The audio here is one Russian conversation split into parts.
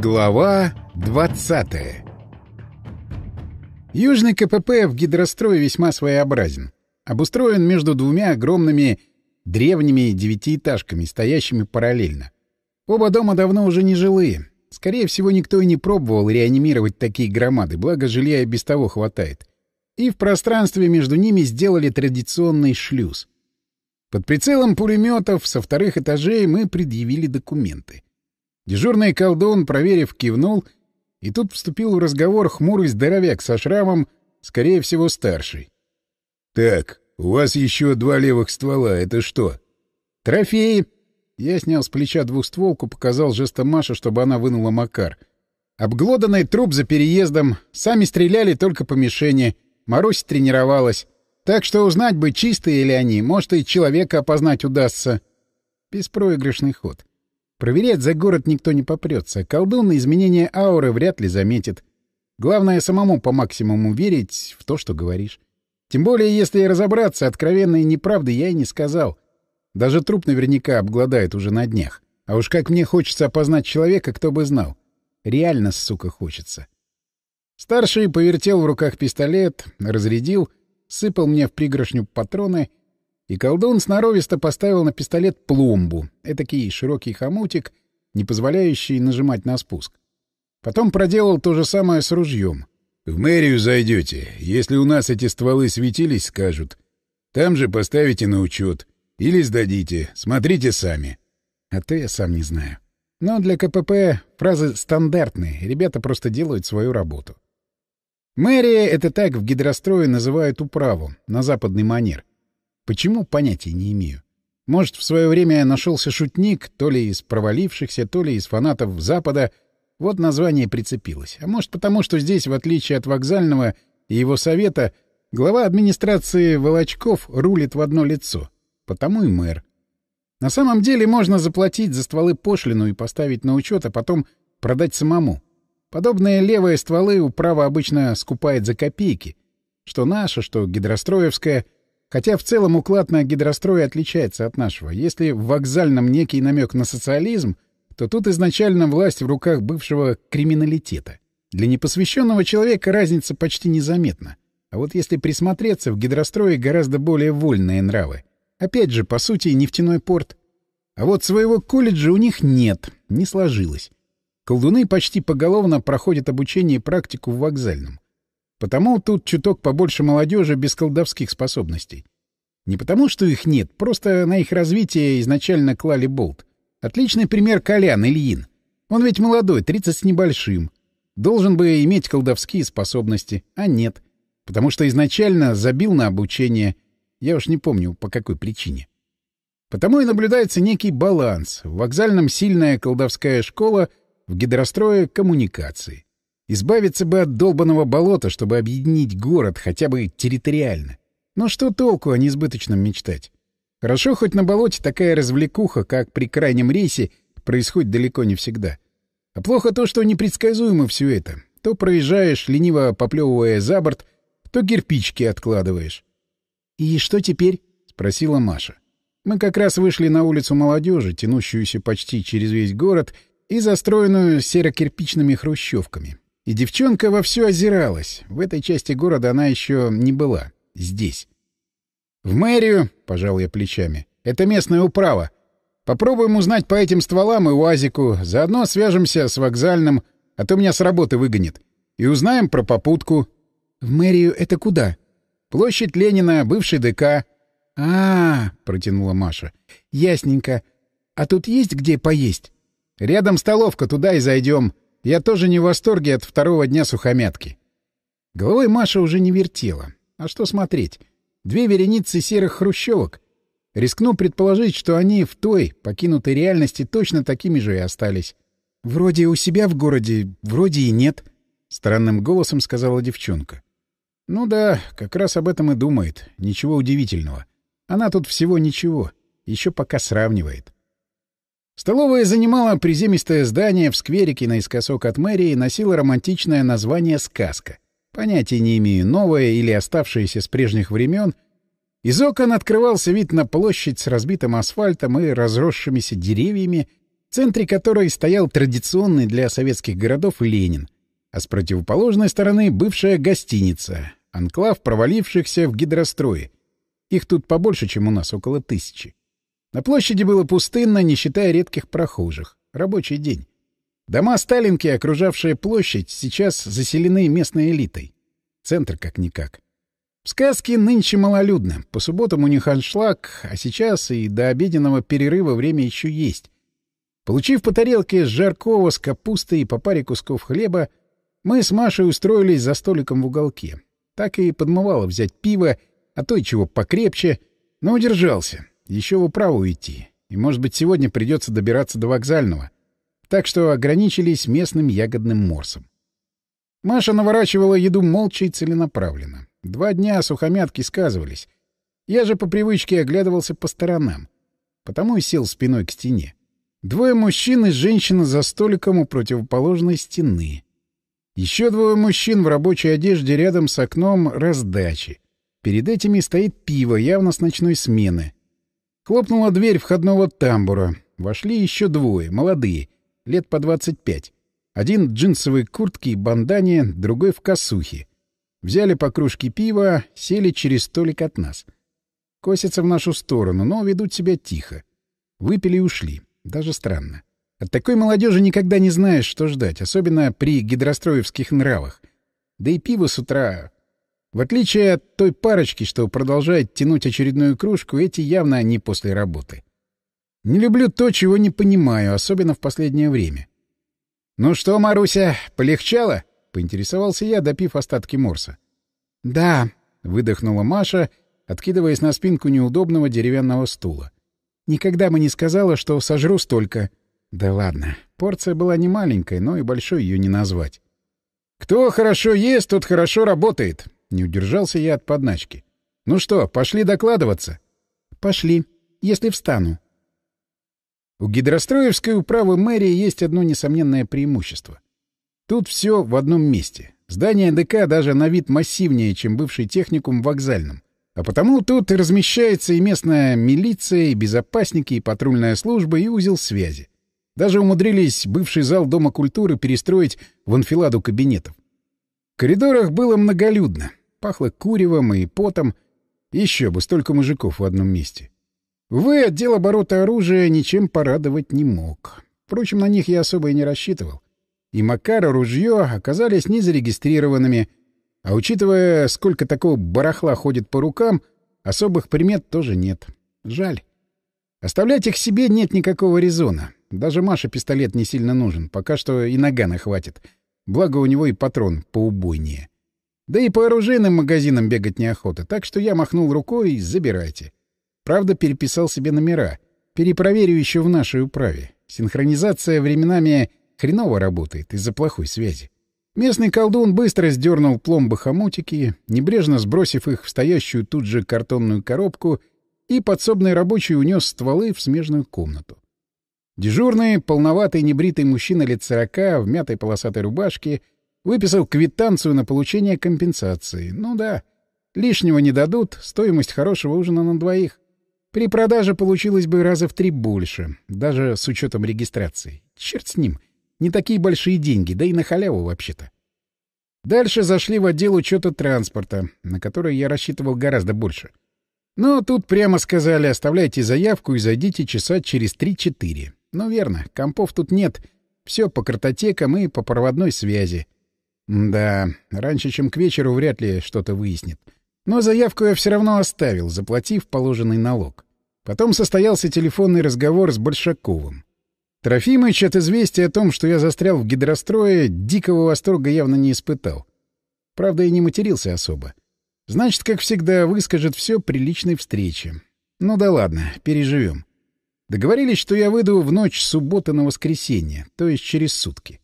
Глава 20 Южный КПП в гидрострое весьма своеобразен. Обустроен между двумя огромными древними девятиэтажками, стоящими параллельно. Оба дома давно уже не жилые. Скорее всего, никто и не пробовал реанимировать такие громады, благо жилья и без того хватает. И в пространстве между ними сделали традиционный шлюз. Под прицелом пулеметов со вторых этажей мы предъявили документы. Дежурный колдун, проверив, кивнул, и тут вступил в разговор хмурый здоровяк со шрамом, скорее всего, старший. — Так, у вас еще два левых ствола. Это что? — Трофеи. Я снял с плеча двухстволку, показал жестом Маша, чтобы она вынула Макар. Обглоданный труп за переездом. Сами стреляли только по мишени. Марусь тренировалась. Так что узнать бы, чистые ли они. Может, и человека опознать удастся. Беспроигрышный ход. Проверять за город никто не попрется. Колдун на изменение ауры вряд ли заметит. Главное, самому по максимуму верить в то, что говоришь. Тем более, если разобраться, откровенной неправды я и не сказал. Даже труп наверняка обгладает уже на днях. А уж как мне хочется опознать человека, кто бы знал. Реально, сука, хочется. Старший повертел в руках пистолет, разрядил, сыпал мне в пригоршню патроны и колдун сноровисто поставил на пистолет пломбу, этакий широкий хомутик, не позволяющий нажимать на спуск. Потом проделал то же самое с ружьем. «В мэрию зайдете. Если у нас эти стволы светились, скажут. Там же поставите на учет. Или сдадите. Смотрите сами». А то я сам не знаю. Но для КПП фразы стандартные. Ребята просто делают свою работу. Мэрия — это так в гидрострое называют управу, на западный манер. Почему, понятия не имею. Может, в свое время нашелся шутник, то ли из провалившихся, то ли из фанатов Запада. Вот название прицепилось. А может, потому что здесь, в отличие от вокзального и его совета, глава администрации Волочков рулит в одно лицо. Потому и мэр. На самом деле можно заплатить за стволы пошлину и поставить на учет, а потом продать самому. Подобные левые стволы управа обычно скупает за копейки. Что наша, что гидростроевская — Хотя в целом уклад на гидрострое отличается от нашего. Если в вокзальном некий намек на социализм, то тут изначально власть в руках бывшего криминалитета. Для непосвященного человека разница почти незаметна. А вот если присмотреться, в гидрострое гораздо более вольные нравы. Опять же, по сути, нефтяной порт. А вот своего колледжа у них нет, не сложилось. Колдуны почти поголовно проходят обучение и практику в вокзальном. Потому тут чуток побольше молодежи без колдовских способностей. Не потому, что их нет, просто на их развитие изначально клали болт. Отличный пример Колян Ильин. Он ведь молодой, 30 с небольшим. Должен бы иметь колдовские способности, а нет. Потому что изначально забил на обучение. Я уж не помню, по какой причине. Потому и наблюдается некий баланс. В вокзальном сильная колдовская школа, в гидрострое — коммуникации. Избавиться бы от долбанного болота, чтобы объединить город хотя бы территориально. Но что толку о несбыточном мечтать? Хорошо, хоть на болоте такая развлекуха, как при крайнем рейсе, происходит далеко не всегда. А плохо то, что непредсказуемо все это. То проезжаешь, лениво поплевывая за борт, то кирпичики откладываешь. — И что теперь? — спросила Маша. Мы как раз вышли на улицу молодежи, тянущуюся почти через весь город и застроенную серо-кирпичными хрущевками. И девчонка вовсю озиралась. В этой части города она еще не была. Здесь. «В мэрию», — пожал я плечами, — «это местная управа. Попробуем узнать по этим стволам и УАЗику. Заодно свяжемся с вокзальным, а то меня с работы выгонит. И узнаем про попутку». «В мэрию это куда?» «Площадь Ленина, бывший ДК». А -а -а, протянула Маша. «Ясненько. А тут есть где поесть?» «Рядом столовка, туда и зайдем. Я тоже не в восторге от второго дня сухомятки. Головой Маша уже не вертела. А что смотреть? Две вереницы серых хрущевок. Рискну предположить, что они в той, покинутой реальности, точно такими же и остались. «Вроде у себя в городе, вроде и нет», — странным голосом сказала девчонка. «Ну да, как раз об этом и думает. Ничего удивительного. Она тут всего ничего. Еще пока сравнивает». Столовая занимала приземистое здание в скверике наискосок от мэрии и носила романтичное название «Сказка». Понятия не имею, новое или оставшееся с прежних времен. Из окон открывался вид на площадь с разбитым асфальтом и разросшимися деревьями, в центре которой стоял традиционный для советских городов Ленин, а с противоположной стороны бывшая гостиница, анклав провалившихся в гидрострое. Их тут побольше, чем у нас, около тысячи. На площади было пустынно, не считая редких прохожих. Рабочий день. Дома Сталинки, окружавшие площадь, сейчас заселены местной элитой. Центр как-никак. В сказке нынче малолюдно. По субботам у них аншлаг, а сейчас и до обеденного перерыва время еще есть. Получив по тарелке жаркого с капустой и по паре кусков хлеба, мы с Машей устроились за столиком в уголке. Так и подмывало взять пиво, а то и чего покрепче, но удержался. Еще в управу идти. И, может быть, сегодня придется добираться до вокзального. Так что ограничились местным ягодным морсом. Маша наворачивала еду молча и целенаправленно. Два дня сухомятки сказывались. Я же по привычке оглядывался по сторонам. Потому и сел спиной к стене. Двое мужчин и женщина за столиком у противоположной стены. Еще двое мужчин в рабочей одежде рядом с окном раздачи. Перед этими стоит пиво, явно с ночной смены. Хлопнула дверь входного тамбура. Вошли еще двое, молодые, лет по двадцать пять. Один в джинсовой куртке и бандане, другой в косухе. Взяли по кружке пива, сели через столик от нас. Косятся в нашу сторону, но ведут себя тихо. Выпили и ушли. Даже странно. От такой молодежи никогда не знаешь, что ждать, особенно при гидростроевских нравах. Да и пиво с утра в отличие от той парочки, что продолжает тянуть очередную кружку, эти явно не после работы. Не люблю то, чего не понимаю, особенно в последнее время. «Ну что, Маруся, полегчало?» — поинтересовался я, допив остатки морса. «Да», — выдохнула Маша, откидываясь на спинку неудобного деревянного стула. «Никогда бы не сказала, что сожру столько». «Да ладно, порция была не маленькой, но и большой ее не назвать». «Кто хорошо ест, тот хорошо работает», не удержался я от подначки. «Ну что, пошли докладываться?» «Пошли, если встану». У гидростроевской управы мэрии есть одно несомненное преимущество. Тут все в одном месте. Здание ДК даже на вид массивнее, чем бывший техникум вокзальном. А потому тут размещается и местная милиция, и безопасники, и патрульная служба, и узел связи. Даже умудрились бывший зал Дома культуры перестроить в анфиладу кабинетов. В коридорах было многолюдно. Пахло куревом и потом. Еще бы, столько мужиков в одном месте. Увы, отдел оборота оружия ничем порадовать не мог. Впрочем, на них я особо и не рассчитывал. И Макар, и ружье оказались незарегистрированными, а учитывая, сколько такого барахла ходит по рукам, особых примет тоже нет. Жаль. Оставлять их себе нет никакого резона. Даже Маше пистолет не сильно нужен, пока что и нагана хватит. Благо у него и патрон поубойнее. Да и по оружейным магазинам бегать неохота, так что я махнул рукой и забирайте. Правда, переписал себе номера. Перепроверю еще в нашей управе. Синхронизация временами хреново работает из-за плохой связи. Местный колдун быстро сдернул пломбы хомутики, небрежно сбросив их в стоящую тут же картонную коробку, и подсобный рабочий унес стволы в смежную комнату. Дежурный, полноватый небритый мужчина лет сорока в мятой полосатой рубашке — Выписал квитанцию на получение компенсации. Ну да, лишнего не дадут, стоимость хорошего ужина на двоих. При продаже получилось бы раза в три больше, даже с учетом регистрации. Черт с ним, не такие большие деньги, да и на халяву вообще-то. Дальше зашли в отдел учета транспорта, на который я рассчитывал гораздо больше. Но тут прямо сказали, оставляйте заявку и зайдите часа через 3-4. Ну верно, компов тут нет. Все по картотекам и по проводной связи. Да, раньше, чем к вечеру, вряд ли что-то выяснит. Но заявку я все равно оставил, заплатив положенный налог. Потом состоялся телефонный разговор с Большаковым. Трофимыч от известия о том, что я застрял в гидрострое, дикого восторга явно не испытал. Правда, и не матерился особо. Значит, как всегда, выскажет все при личной встрече. Ну да ладно, переживем. Договорились, что я выйду в ночь субботы на воскресенье, то есть через сутки.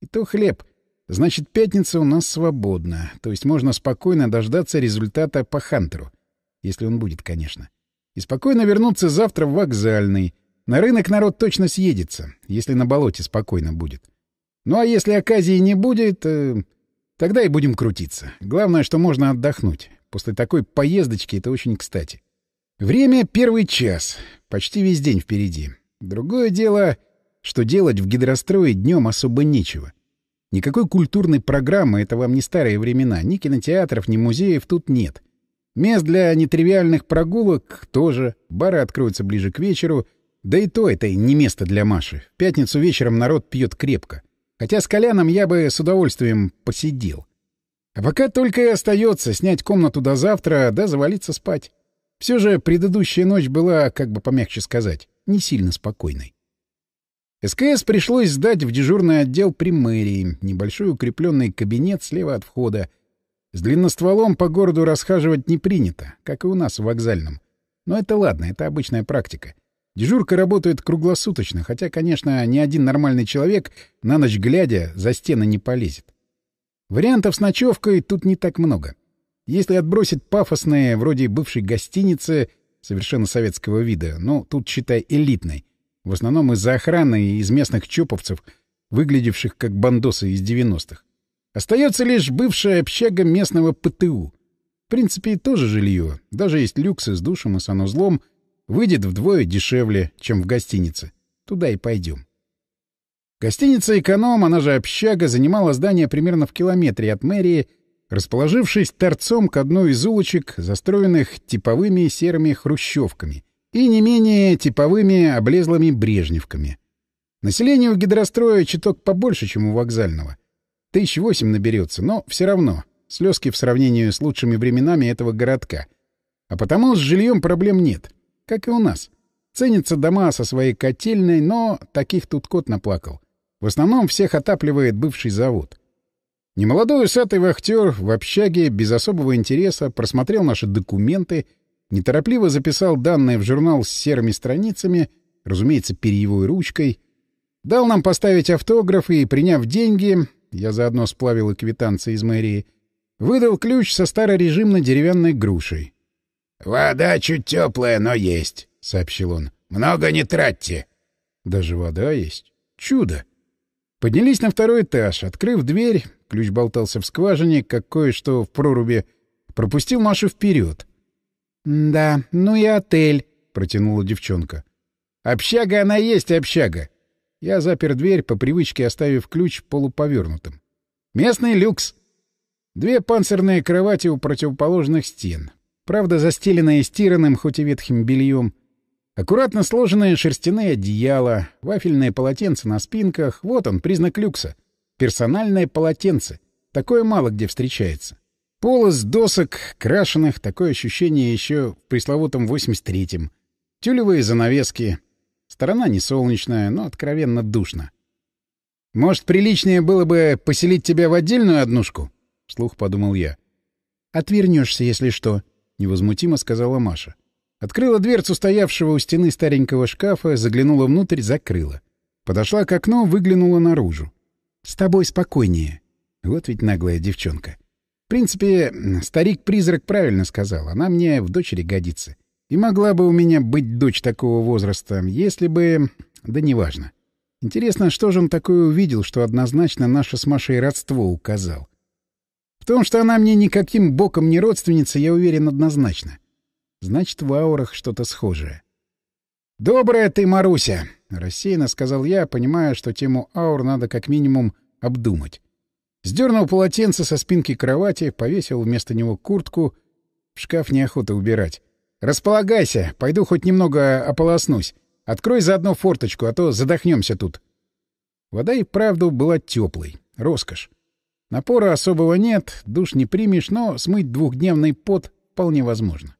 И то хлеб. Значит, пятница у нас свободна, то есть можно спокойно дождаться результата по Хантеру. Если он будет, конечно. И спокойно вернуться завтра в вокзальный. На рынок народ точно съедется, если на болоте спокойно будет. Ну а если оказии не будет, э, тогда и будем крутиться. Главное, что можно отдохнуть. После такой поездочки это очень кстати. Время — первый час. Почти весь день впереди. Другое дело... что делать в гидрострое днем особо нечего. Никакой культурной программы — это вам не старые времена. Ни кинотеатров, ни музеев тут нет. Мест для нетривиальных прогулок тоже. Бары откроются ближе к вечеру. Да и то это не место для Маши. В пятницу вечером народ пьет крепко. Хотя с Коляном я бы с удовольствием посидел. А пока только и остается снять комнату до завтра, да завалиться спать. Все же предыдущая ночь была, как бы помягче сказать, не сильно спокойной. СКС пришлось сдать в дежурный отдел при мэрии, небольшой укрепленный кабинет слева от входа. С длинностволом по городу расхаживать не принято, как и у нас в вокзальном. Но это ладно, это обычная практика. Дежурка работает круглосуточно, хотя, конечно, ни один нормальный человек на ночь глядя за стены не полезет. Вариантов с ночевкой тут не так много. Если отбросить пафосные, вроде бывшей гостиницы, совершенно советского вида, но тут, считай, элитной, в основном из-за охраны и из местных чоповцев, выглядевших как бандосы из 90-х. Остается лишь бывшая общага местного ПТУ. В принципе, тоже жилье, даже есть люксы с душем и санузлом, выйдет вдвое дешевле, чем в гостинице. Туда и пойдем. Гостиница «Эконом», она же общага, занимала здание примерно в километре от мэрии, расположившись торцом к одной из улочек, застроенных типовыми серыми хрущевками и не менее типовыми облезлыми брежневками. Население у гидростроя чуток побольше, чем у вокзального. Тысяч восемь наберется, но все равно слезки в сравнении с лучшими временами этого городка. А потому с жильем проблем нет, как и у нас. Ценятся дома со своей котельной, но таких тут кот наплакал. В основном всех отапливает бывший завод. Немолодой усатый вахтер в общаге без особого интереса просмотрел наши документы, неторопливо записал данные в журнал с серыми страницами, разумеется, перьевой ручкой, дал нам поставить автографы и, приняв деньги, я заодно сплавил и квитанции из мэрии, выдал ключ со старорежимной деревянной грушей. — Вода чуть теплая, но есть, — сообщил он. — Много не тратьте. — Даже вода есть. Чудо! Поднялись на второй этаж. Открыв дверь, ключ болтался в скважине, как кое-что в проруби, пропустил Машу вперед. «Да, ну и отель», — протянула девчонка. «Общага она есть, общага». Я запер дверь, по привычке оставив ключ полуповернутым. «Местный люкс». Две панцирные кровати у противоположных стен. Правда, застеленные стиранным, хоть и ветхим бельем — Аккуратно сложенные шерстяные одеяла, вафельные полотенца на спинках — вот он, признак люкса. Персональное полотенце. Такое мало где встречается. Пол досок, крашеных, такое ощущение еще в пресловутом 83-м. Тюлевые занавески. Сторона не солнечная, но откровенно душно. «Может, приличнее было бы поселить тебя в отдельную однушку?» — вслух подумал я. «Отвернешься, если что», — невозмутимо сказала Маша. Открыла дверцу стоявшего у стены старенького шкафа, заглянула внутрь, закрыла. Подошла к окну, выглянула наружу. «С тобой спокойнее». Вот ведь наглая девчонка. В принципе, старик-призрак правильно сказал. Она мне в дочери годится. И могла бы у меня быть дочь такого возраста, если бы... Да неважно. Интересно, что же он такое увидел, что однозначно наше с Машей родство указал. В том, что она мне никаким боком не родственница, я уверен однозначно. Значит, в аурах что-то схожее. «Добрая ты, Маруся!» — рассеянно сказал я, понимая, что тему аур надо как минимум обдумать. Сдернул полотенце со спинки кровати, повесил вместо него куртку. В шкаф неохота убирать. «Располагайся, пойду хоть немного ополоснусь. Открой заодно форточку, а то задохнемся тут». Вода и правду была теплой. Роскошь. Напора особого нет, душ не примешь, но смыть двухдневный пот вполне возможно.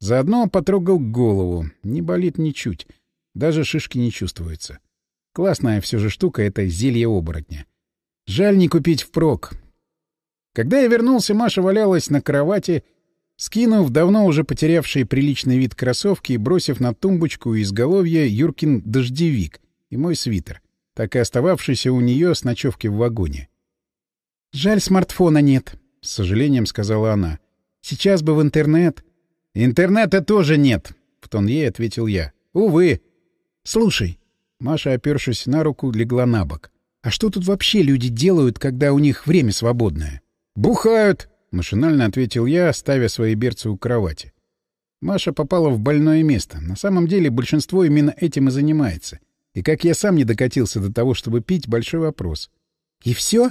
Заодно потрогал голову. Не болит ничуть. Даже шишки не чувствуются. Классная все же штука — это зелье оборотня. Жаль не купить впрок. Когда я вернулся, Маша валялась на кровати, скинув давно уже потерявший приличный вид кроссовки и бросив на тумбочку изголовья Юркин дождевик и мой свитер, так и остававшийся у нее с ночевки в вагоне. «Жаль, смартфона нет», — с сожалением сказала она. «Сейчас бы в интернет...» «Интернета тоже нет», — в тон ей ответил я. «Увы». «Слушай». Маша, опершись на руку, легла на бок. «А что тут вообще люди делают, когда у них время свободное?» «Бухают», — машинально ответил я, ставя свои берцы у кровати. Маша попала в больное место. На самом деле большинство именно этим и занимается. И как я сам не докатился до того, чтобы пить, большой вопрос. И все?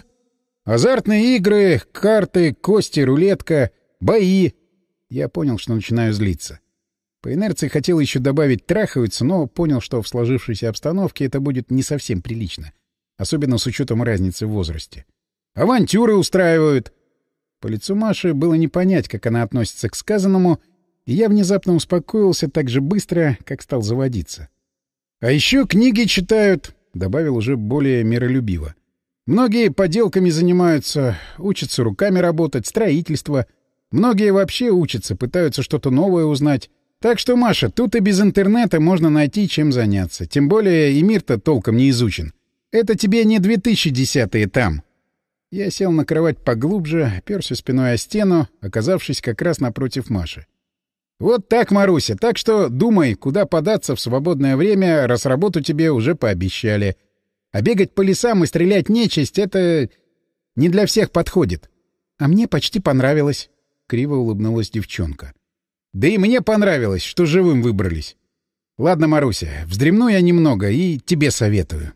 Азартные игры, карты, кости, рулетка, бои. Я понял, что начинаю злиться. По инерции хотел еще добавить «трахаются», но понял, что в сложившейся обстановке это будет не совсем прилично. Особенно с учетом разницы в возрасте. «Авантюры устраивают!» По лицу Маши было не понять, как она относится к сказанному, и я внезапно успокоился так же быстро, как стал заводиться. «А еще книги читают», — добавил уже более миролюбиво. «Многие поделками занимаются, учатся руками работать, строительство. Многие вообще учатся, пытаются что-то новое узнать. Так что, Маша, тут и без интернета можно найти чем заняться. Тем более и мир-то толком не изучен. Это тебе не 2010-е там». Я сел на кровать поглубже, оперся спиной о стену, оказавшись как раз напротив Маши. «Вот так, Маруся, так что думай, куда податься в свободное время, раз работу тебе уже пообещали. А бегать по лесам и стрелять нечисть — это не для всех подходит. А мне почти понравилось», — криво улыбнулась девчонка. «Да и мне понравилось, что живым выбрались. Ладно, Маруся, вздремну я немного и тебе советую».